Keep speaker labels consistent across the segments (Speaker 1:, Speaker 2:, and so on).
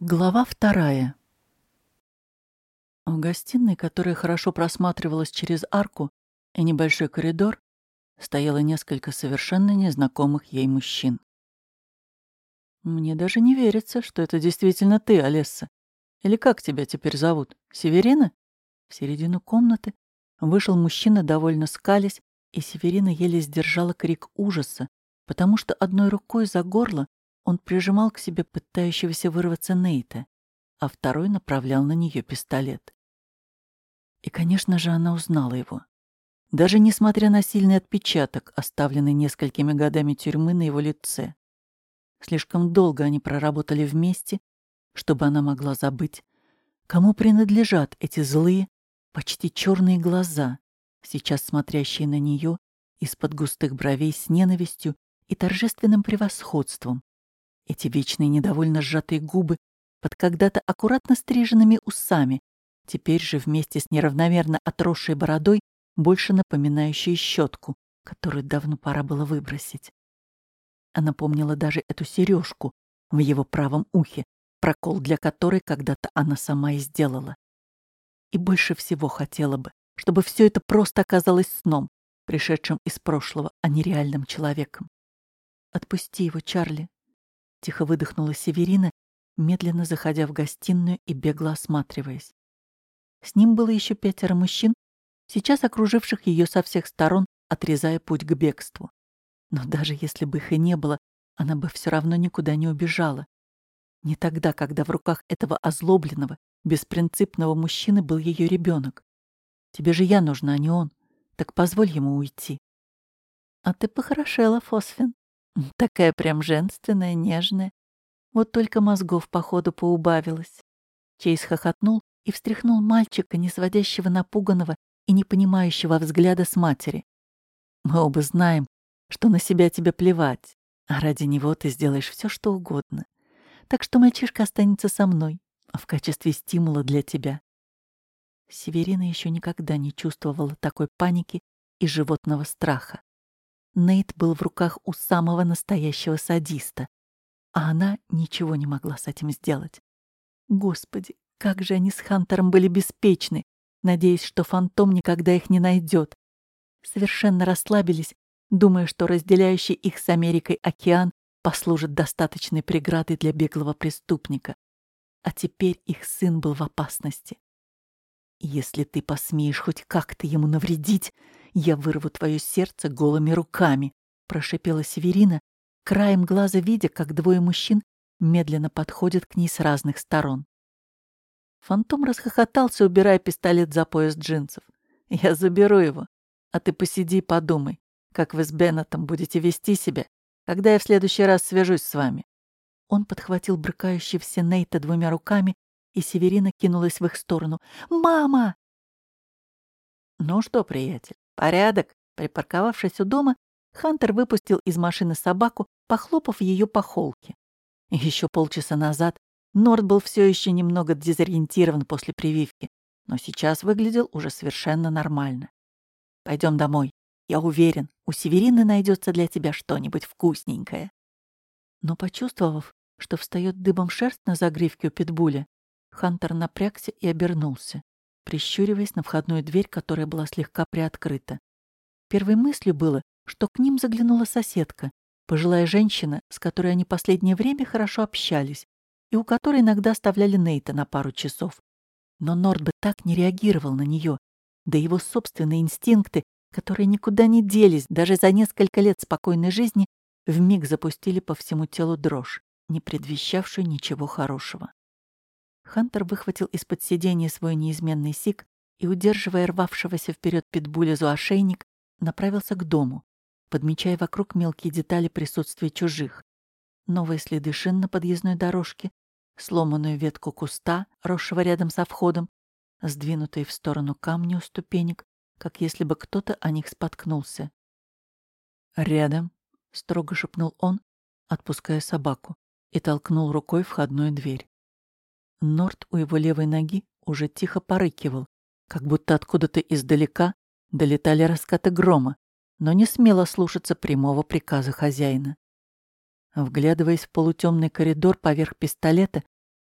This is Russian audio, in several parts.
Speaker 1: Глава вторая. В гостиной, которая хорошо просматривалась через арку и небольшой коридор, стояло несколько совершенно незнакомых ей мужчин. «Мне даже не верится, что это действительно ты, Олесса. Или как тебя теперь зовут? Северина?» В середину комнаты вышел мужчина, довольно скались, и Северина еле сдержала крик ужаса, потому что одной рукой за горло он прижимал к себе пытающегося вырваться Нейта, а второй направлял на нее пистолет. И, конечно же, она узнала его. Даже несмотря на сильный отпечаток, оставленный несколькими годами тюрьмы на его лице. Слишком долго они проработали вместе, чтобы она могла забыть, кому принадлежат эти злые, почти черные глаза, сейчас смотрящие на нее из-под густых бровей с ненавистью и торжественным превосходством, эти вечные недовольно сжатые губы под когда-то аккуратно стриженными усами, теперь же вместе с неравномерно отросшей бородой, больше напоминающей щетку, которую давно пора было выбросить. Она помнила даже эту сережку в его правом ухе, прокол для которой когда-то она сама и сделала. И больше всего хотела бы, чтобы все это просто оказалось сном, пришедшим из прошлого, а не реальным человеком. «Отпусти его, Чарли», Тихо выдохнула Северина, медленно заходя в гостиную и бегло осматриваясь. С ним было еще пятеро мужчин, сейчас окруживших ее со всех сторон, отрезая путь к бегству. Но даже если бы их и не было, она бы все равно никуда не убежала. Не тогда, когда в руках этого озлобленного, беспринципного мужчины был ее ребенок. Тебе же я нужна, а не он. Так позволь ему уйти. А ты похорошела, Фосфин. Такая прям женственная, нежная. Вот только мозгов, походу, поубавилось. Чейз хохотнул и встряхнул мальчика, не сводящего напуганного и не понимающего взгляда с матери. Мы оба знаем, что на себя тебе плевать, а ради него ты сделаешь все, что угодно. Так что мальчишка останется со мной, а в качестве стимула для тебя. Северина еще никогда не чувствовала такой паники и животного страха. Нейт был в руках у самого настоящего садиста, а она ничего не могла с этим сделать. Господи, как же они с Хантером были беспечны, надеясь, что фантом никогда их не найдет. Совершенно расслабились, думая, что разделяющий их с Америкой океан послужит достаточной преградой для беглого преступника. А теперь их сын был в опасности. Если ты посмеешь хоть как-то ему навредить, я вырву твое сердце голыми руками, прошипела Северина, краем глаза видя, как двое мужчин медленно подходят к ней с разных сторон. Фантом расхохотался, убирая пистолет за пояс джинсов. «Я заберу его, а ты посиди и подумай, как вы с Беннетом будете вести себя, когда я в следующий раз свяжусь с вами». Он подхватил брыкающегося Нейта двумя руками и Северина кинулась в их сторону. «Мама!» «Ну что, приятель, порядок?» Припарковавшись у дома, Хантер выпустил из машины собаку, похлопав ее по холке. Еще полчаса назад Норд был все еще немного дезориентирован после прививки, но сейчас выглядел уже совершенно нормально. Пойдем домой. Я уверен, у Северины найдется для тебя что-нибудь вкусненькое. Но почувствовав, что встает дыбом шерсть на загривке у питбуля, Хантер напрягся и обернулся, прищуриваясь на входную дверь, которая была слегка приоткрыта. Первой мыслью было, что к ним заглянула соседка, пожилая женщина, с которой они последнее время хорошо общались и у которой иногда оставляли Нейта на пару часов. Но Норд бы так не реагировал на нее, да его собственные инстинкты, которые никуда не делись даже за несколько лет спокойной жизни, вмиг запустили по всему телу дрожь, не предвещавшую ничего хорошего. Хантер выхватил из-под сиденья свой неизменный сик и, удерживая рвавшегося вперед питбуля за ошейник, направился к дому, подмечая вокруг мелкие детали присутствия чужих. Новые следы шин на подъездной дорожке, сломанную ветку куста, росшего рядом со входом, сдвинутые в сторону камни у ступенек, как если бы кто-то о них споткнулся. «Рядом», — строго шепнул он, отпуская собаку, и толкнул рукой входную дверь. Норт у его левой ноги уже тихо порыкивал, как будто откуда-то издалека долетали раскаты грома, но не смело слушаться прямого приказа хозяина. Вглядываясь в полутемный коридор поверх пистолета,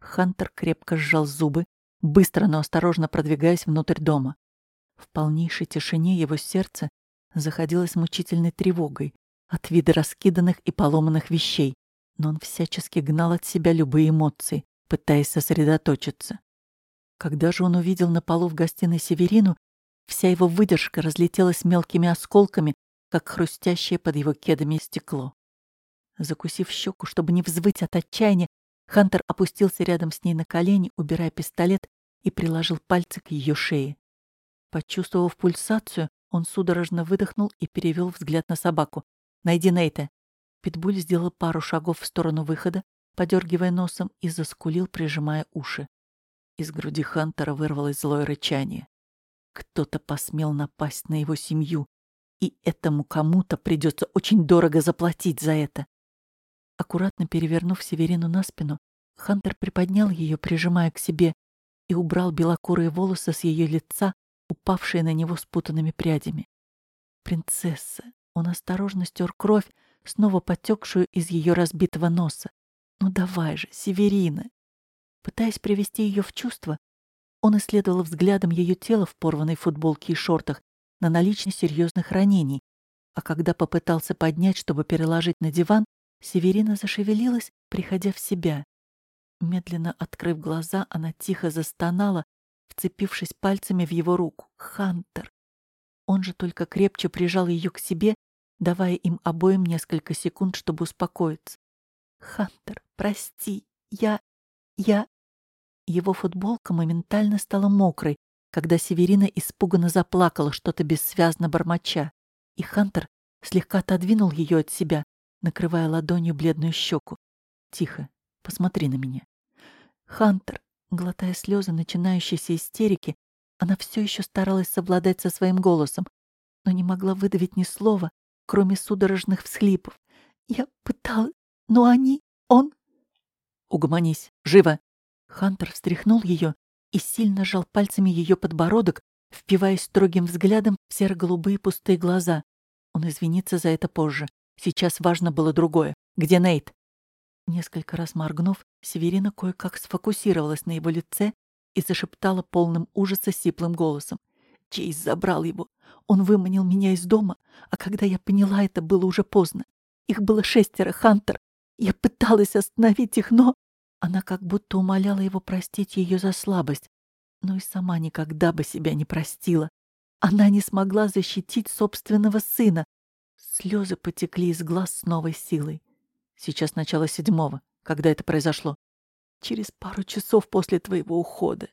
Speaker 1: Хантер крепко сжал зубы, быстро, но осторожно продвигаясь внутрь дома. В полнейшей тишине его сердце заходилось мучительной тревогой от вида раскиданных и поломанных вещей, но он всячески гнал от себя любые эмоции, пытаясь сосредоточиться. Когда же он увидел на полу в гостиной Северину, вся его выдержка разлетелась мелкими осколками, как хрустящее под его кедами стекло. Закусив щеку, чтобы не взвыть от отчаяния, Хантер опустился рядом с ней на колени, убирая пистолет, и приложил пальцы к ее шее. Почувствовав пульсацию, он судорожно выдохнул и перевел взгляд на собаку. «Найди Нейта». Питбуль сделал пару шагов в сторону выхода, подергивая носом, и заскулил, прижимая уши. Из груди Хантера вырвалось злое рычание. Кто-то посмел напасть на его семью, и этому кому-то придется очень дорого заплатить за это. Аккуратно перевернув Северину на спину, Хантер приподнял ее, прижимая к себе, и убрал белокурые волосы с ее лица, упавшие на него спутанными прядями. Принцесса. Он осторожно стер кровь, снова потекшую из ее разбитого носа. «Ну давай же, Северина!» Пытаясь привести ее в чувство, он исследовал взглядом ее тело в порванной футболке и шортах на наличие серьезных ранений, а когда попытался поднять, чтобы переложить на диван, Северина зашевелилась, приходя в себя. Медленно открыв глаза, она тихо застонала, вцепившись пальцами в его руку. «Хантер!» Он же только крепче прижал ее к себе, давая им обоим несколько секунд, чтобы успокоиться. «Хантер, прости, я... я...» Его футболка моментально стала мокрой, когда Северина испуганно заплакала, что-то бессвязно бормоча, и Хантер слегка отодвинул ее от себя, накрывая ладонью бледную щеку. «Тихо, посмотри на меня». Хантер, глотая слезы начинающейся истерики, она все еще старалась совладать со своим голосом, но не могла выдавить ни слова, кроме судорожных всхлипов. «Я пыталась, но они... он...» «Угомонись! Живо!» Хантер встряхнул ее и сильно сжал пальцами ее подбородок, впиваясь строгим взглядом в серо-голубые пустые глаза. Он извинится за это позже. Сейчас важно было другое. Где Нейт? Несколько раз моргнув, Северина кое-как сфокусировалась на его лице и зашептала полным ужаса сиплым голосом. Чейз забрал его. Он выманил меня из дома, а когда я поняла, это было уже поздно. Их было шестеро, Хантер. Я пыталась остановить их, но... Она как будто умоляла его простить ее за слабость, но и сама никогда бы себя не простила. Она не смогла защитить собственного сына. Слезы потекли из глаз с новой силой. Сейчас начало седьмого. Когда это произошло? Через пару часов после твоего ухода.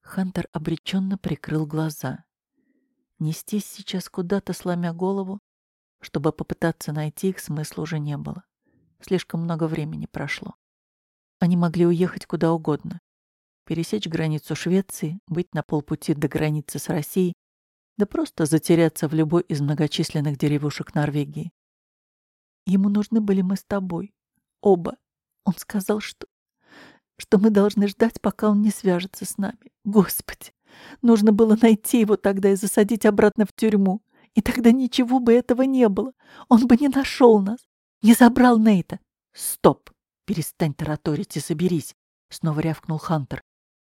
Speaker 1: Хантер обреченно прикрыл глаза. Нестись сейчас куда-то, сломя голову, чтобы попытаться найти их, смысла уже не было. Слишком много времени прошло. Они могли уехать куда угодно. Пересечь границу Швеции, быть на полпути до границы с Россией, да просто затеряться в любой из многочисленных деревушек Норвегии. Ему нужны были мы с тобой. Оба. Он сказал, что... что мы должны ждать, пока он не свяжется с нами. Господи! Нужно было найти его тогда и засадить обратно в тюрьму. И тогда ничего бы этого не было. Он бы не нашел нас. Не забрал Нейта. Стоп! «Перестань тараторить и соберись», — снова рявкнул Хантер.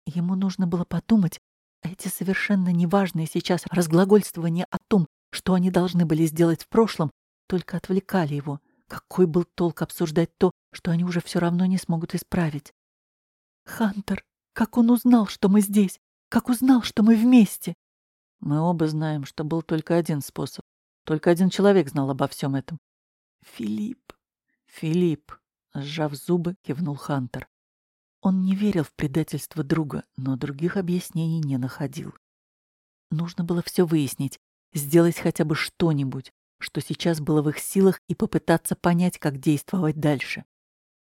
Speaker 1: Ему нужно было подумать, эти совершенно неважные сейчас разглагольствования о том, что они должны были сделать в прошлом, только отвлекали его. Какой был толк обсуждать то, что они уже все равно не смогут исправить? «Хантер, как он узнал, что мы здесь? Как узнал, что мы вместе?» «Мы оба знаем, что был только один способ. Только один человек знал обо всем этом». «Филипп». «Филипп», Сжав зубы, кивнул Хантер. Он не верил в предательство друга, но других объяснений не находил. Нужно было все выяснить, сделать хотя бы что-нибудь, что сейчас было в их силах, и попытаться понять, как действовать дальше.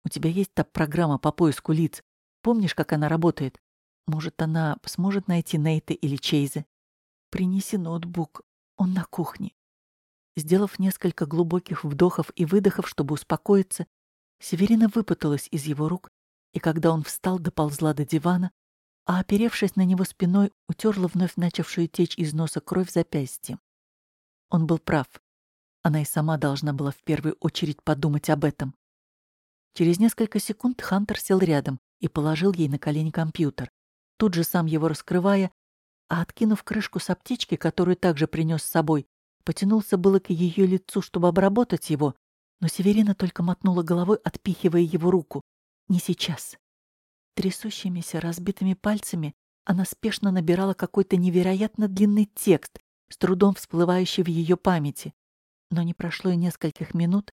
Speaker 1: У тебя есть та программа по поиску лиц. Помнишь, как она работает? Может, она сможет найти Нейта или Чейза? Принеси ноутбук. Он на кухне. Сделав несколько глубоких вдохов и выдохов, чтобы успокоиться, Северина выпуталась из его рук, и когда он встал, доползла до дивана, а, оперевшись на него спиной, утерла вновь начавшую течь из носа кровь запястьем. Он был прав. Она и сама должна была в первую очередь подумать об этом. Через несколько секунд Хантер сел рядом и положил ей на колени компьютер, тут же сам его раскрывая, а откинув крышку с аптечки, которую также принес с собой, потянулся было к ее лицу, чтобы обработать его, но Северина только мотнула головой, отпихивая его руку. «Не сейчас». Трясущимися разбитыми пальцами она спешно набирала какой-то невероятно длинный текст, с трудом всплывающий в ее памяти. Но не прошло и нескольких минут,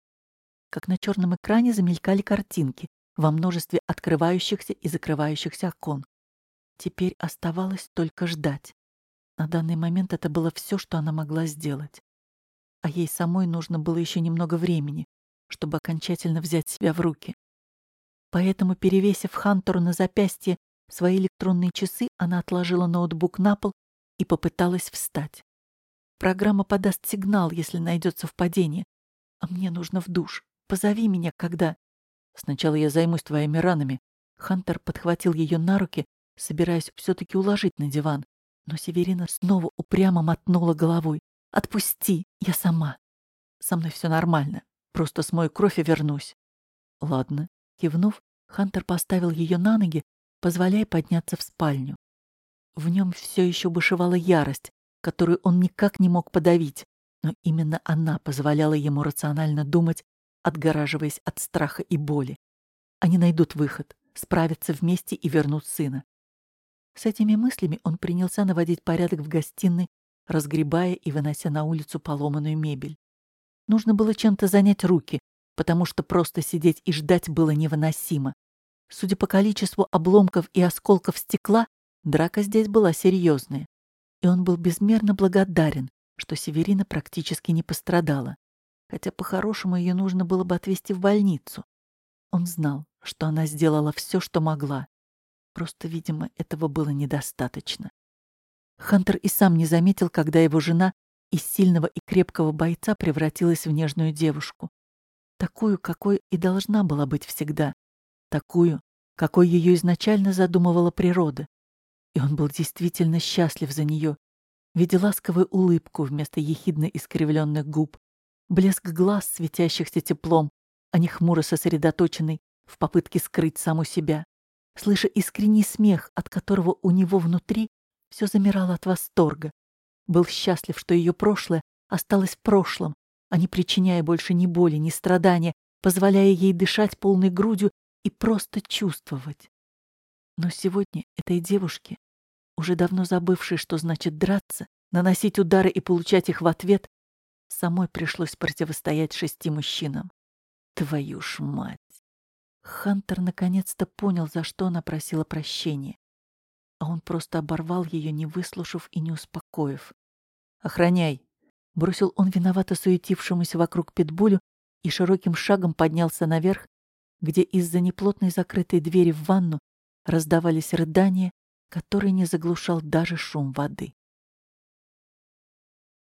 Speaker 1: как на черном экране замелькали картинки во множестве открывающихся и закрывающихся окон. Теперь оставалось только ждать. На данный момент это было все, что она могла сделать. А ей самой нужно было еще немного времени, чтобы окончательно взять себя в руки. Поэтому, перевесив Хантеру на запястье свои электронные часы, она отложила ноутбук на пол и попыталась встать. Программа подаст сигнал, если найдет совпадение. А мне нужно в душ. Позови меня, когда... Сначала я займусь твоими ранами. Хантер подхватил ее на руки, собираясь все-таки уложить на диван. Но Северина снова упрямо мотнула головой. «Отпусти, я сама. Со мной все нормально. Просто смою кровь и вернусь». «Ладно». Кивнув, Хантер поставил ее на ноги, позволяя подняться в спальню. В нем все еще бушевала ярость, которую он никак не мог подавить, но именно она позволяла ему рационально думать, отгораживаясь от страха и боли. Они найдут выход, справятся вместе и вернут сына. С этими мыслями он принялся наводить порядок в гостиной, разгребая и вынося на улицу поломанную мебель. Нужно было чем-то занять руки, потому что просто сидеть и ждать было невыносимо. Судя по количеству обломков и осколков стекла, драка здесь была серьезная. И он был безмерно благодарен, что Северина практически не пострадала. Хотя по-хорошему ее нужно было бы отвезти в больницу. Он знал, что она сделала все, что могла. Просто, видимо, этого было недостаточно. Хантер и сам не заметил, когда его жена из сильного и крепкого бойца превратилась в нежную девушку. Такую, какой и должна была быть всегда, такую, какой ее изначально задумывала природа. И он был действительно счастлив за нее, видя ласковую улыбку вместо ехидно искривленных губ, блеск глаз, светящихся теплом, а не хмуро сосредоточенный в попытке скрыть саму себя, слыша искренний смех, от которого у него внутри все замирало от восторга. Был счастлив, что ее прошлое осталось в прошлом, а не причиняя больше ни боли, ни страдания, позволяя ей дышать полной грудью и просто чувствовать. Но сегодня этой девушке, уже давно забывшей, что значит драться, наносить удары и получать их в ответ, самой пришлось противостоять шести мужчинам. Твою ж мать! Хантер наконец-то понял, за что она просила прощения. А он просто оборвал ее, не выслушав и не успокоив. «Охраняй!» — бросил он виновато суетившемуся вокруг питбулю и широким шагом поднялся наверх, где из-за неплотной закрытой двери в ванну раздавались рыдания, которые не заглушал даже шум воды.